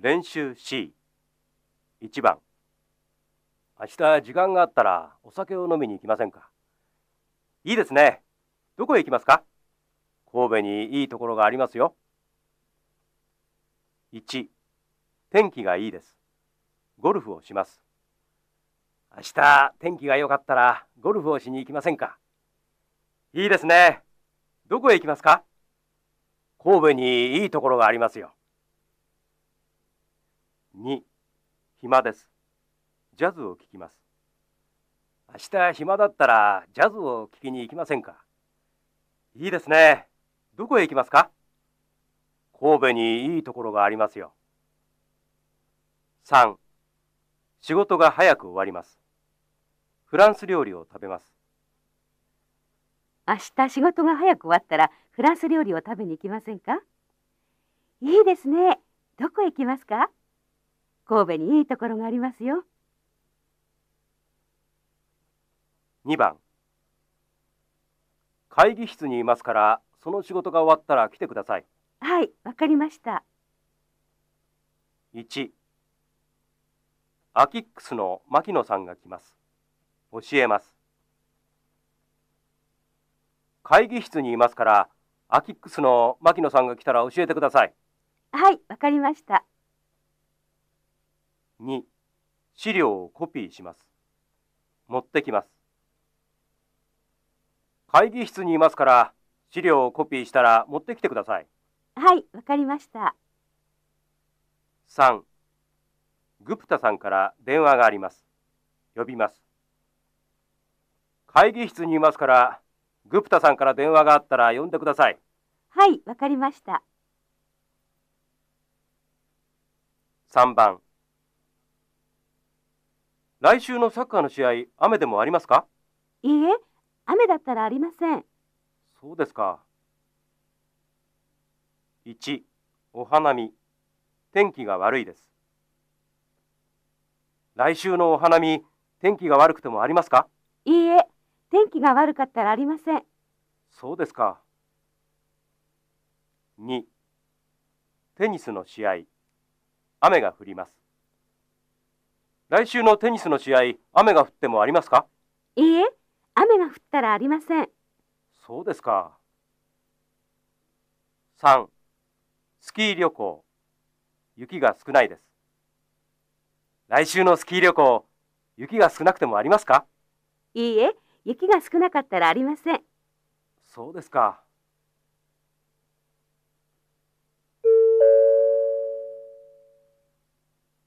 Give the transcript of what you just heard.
練習 C1 番。明日時間があったらお酒を飲みに行きませんか？いいですね。どこへ行きますか？神戸にいいところがありますよ。1天気がいいです。ゴルフをします。明日天気が良かったらゴルフをしに行きませんか？いいですね。どこへ行きますか？神戸にいいところがありますよ。2暇です。ジャズを聴きます。明日暇だったらジャズを聴きに行きませんか？いいですね。どこへ行きますか？神戸にいいところがありますよ。3仕事が早く終わります。フランス料理を食べます。明日仕事が早く終わったらフランス料理を食べに行きませんか？いいですね。どこへ行きますか？神戸にいいところがありますよ。2番。会議室にいますからその仕事が終わったら来てください。はいわかりました。1アキックスの牧野さんが来ます。教えます。会議室にいますからアキックスの牧野さんが来たら教えてください。はいわかりました2資料をコピーします。持ってきます。会議室にいますから資料をコピーしたら持ってきてください。はいわかりました。3グプタさんから電話があります。呼びます。会議室にいますからグプタさんから電話があったら呼んでください。はいわかりました。3番来週のサッカーの試合雨でもありますか？いいえ雨だったらありません。そうですか。1お花見。天気が悪いです。来週のお花見天気が悪くてもありますか？いいえ天気が悪かったらありません。そうですか。2テニスの試合。雨が降ります来週のテニスの試合雨が降ってもありますか？いいえ雨が降ったらありません。そうですか。3スキー旅行雪が少ないです。来週のスキー旅行雪が少なくてもありますか？いいえ雪が少なかったらありません。そうですか